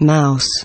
mouse.